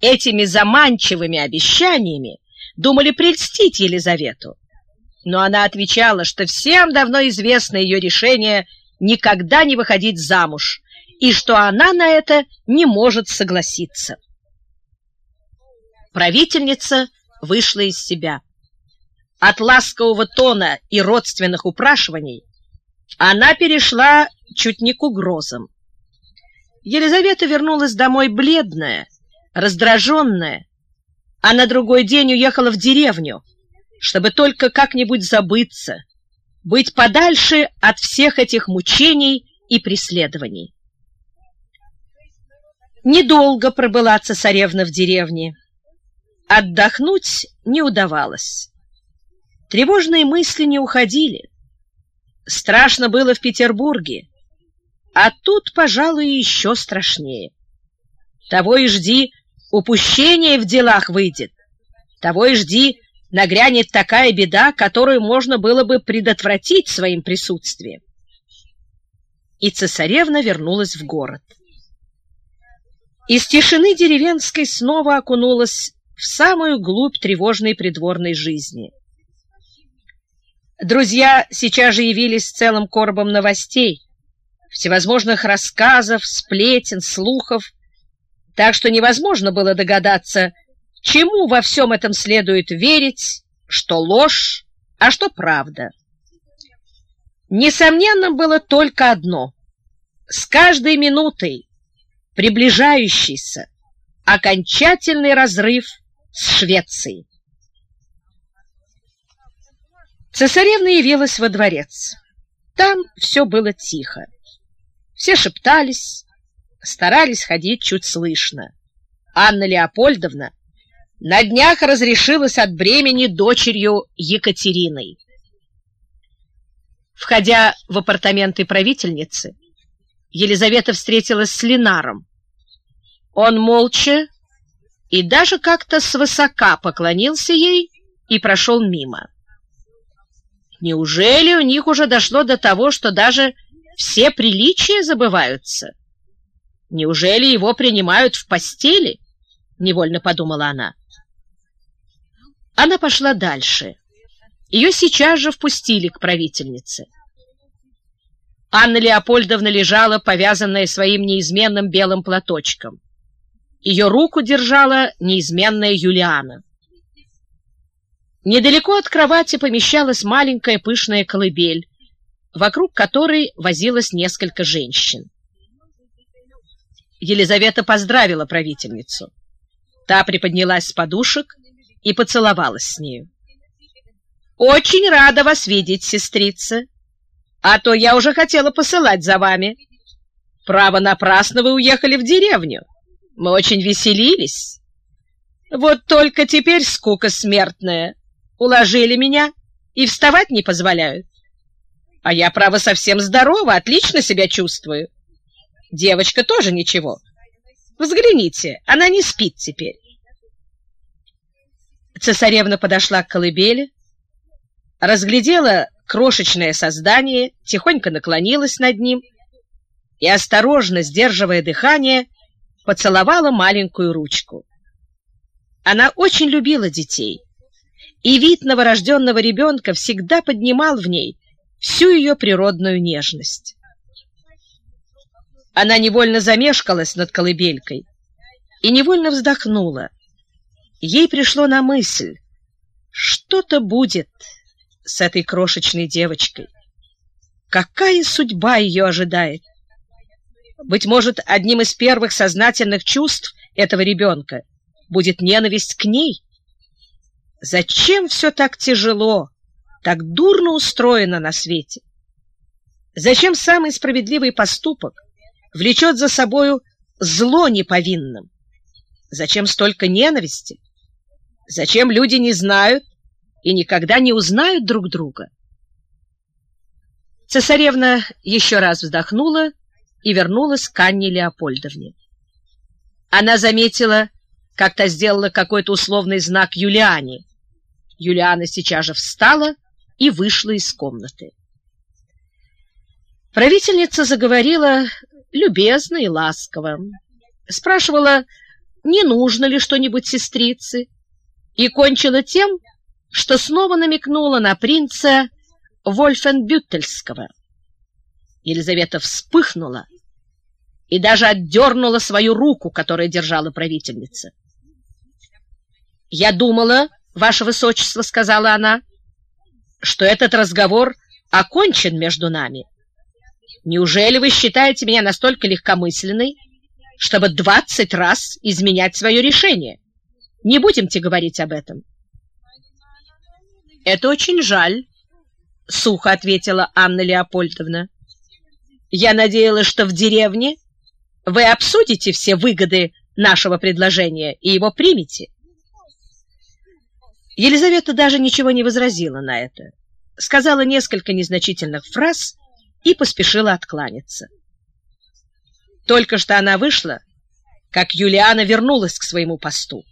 этими заманчивыми обещаниями думали прельстить Елизавету. Но она отвечала, что всем давно известно ее решение никогда не выходить замуж, и что она на это не может согласиться. Правительница вышла из себя. От ласкового тона и родственных упрашиваний она перешла чуть не к угрозам. Елизавета вернулась домой бледная, раздраженная, а на другой день уехала в деревню, чтобы только как-нибудь забыться, быть подальше от всех этих мучений и преследований. Недолго пробыла цесаревна в деревне. Отдохнуть не удавалось. Тревожные мысли не уходили. Страшно было в Петербурге, а тут, пожалуй, еще страшнее. Того и жди, упущение в делах выйдет. Того и жди, нагрянет такая беда, которую можно было бы предотвратить своим присутствием. И цесаревна вернулась в город. Из тишины деревенской снова окунулась в самую глубь тревожной придворной жизни. Друзья сейчас же явились с целым коробом новостей, всевозможных рассказов, сплетен, слухов, так что невозможно было догадаться, чему во всем этом следует верить, что ложь, а что правда. Несомненно было только одно — с каждой минутой приближающийся окончательный разрыв с Швецией. Цесаревна явилась во дворец. Там все было тихо. Все шептались, старались ходить чуть слышно. Анна Леопольдовна на днях разрешилась от бремени дочерью Екатериной. Входя в апартаменты правительницы, Елизавета встретилась с Ленаром. Он молча и даже как-то свысока поклонился ей и прошел мимо. Неужели у них уже дошло до того, что даже все приличия забываются? Неужели его принимают в постели? Невольно подумала она. Она пошла дальше. Ее сейчас же впустили к правительнице. Анна Леопольдовна лежала, повязанная своим неизменным белым платочком. Ее руку держала неизменная Юлиана. Недалеко от кровати помещалась маленькая пышная колыбель, вокруг которой возилось несколько женщин. Елизавета поздравила правительницу. Та приподнялась с подушек и поцеловалась с нею. «Очень рада вас видеть, сестрица, а то я уже хотела посылать за вами. Право, напрасно вы уехали в деревню. Мы очень веселились. Вот только теперь скука смертная. Уложили меня и вставать не позволяют. А я, право, совсем здорова, отлично себя чувствую. Девочка тоже ничего. Взгляните, она не спит теперь. Цесаревна подошла к колыбели, разглядела крошечное создание, тихонько наклонилась над ним и, осторожно сдерживая дыхание, поцеловала маленькую ручку. Она очень любила детей, и вид новорожденного ребенка всегда поднимал в ней всю ее природную нежность. Она невольно замешкалась над колыбелькой и невольно вздохнула. Ей пришло на мысль, что-то будет с этой крошечной девочкой. Какая судьба ее ожидает? Быть может, одним из первых сознательных чувств этого ребенка будет ненависть к ней? Зачем все так тяжело, так дурно устроено на свете? Зачем самый справедливый поступок влечет за собою зло неповинным? Зачем столько ненависти? Зачем люди не знают и никогда не узнают друг друга? Цесаревна еще раз вздохнула и вернулась к Анне Леопольдовне. Она заметила, как то сделала какой-то условный знак Юлиане. Юлиана сейчас же встала и вышла из комнаты. Правительница заговорила любезно и ласково. Спрашивала, не нужно ли что-нибудь сестрице, и кончила тем, что снова намекнула на принца Вольфенбюттельского. Елизавета вспыхнула и даже отдернула свою руку, которую держала правительница. «Я думала, ваше высочество, — сказала она, — что этот разговор окончен между нами. Неужели вы считаете меня настолько легкомысленной, чтобы двадцать раз изменять свое решение? Не будемте говорить об этом». «Это очень жаль», — сухо ответила Анна Леопольдовна. «Я надеялась, что в деревне вы обсудите все выгоды нашего предложения и его примете». Елизавета даже ничего не возразила на это, сказала несколько незначительных фраз и поспешила откланяться. Только что она вышла, как Юлиана вернулась к своему посту.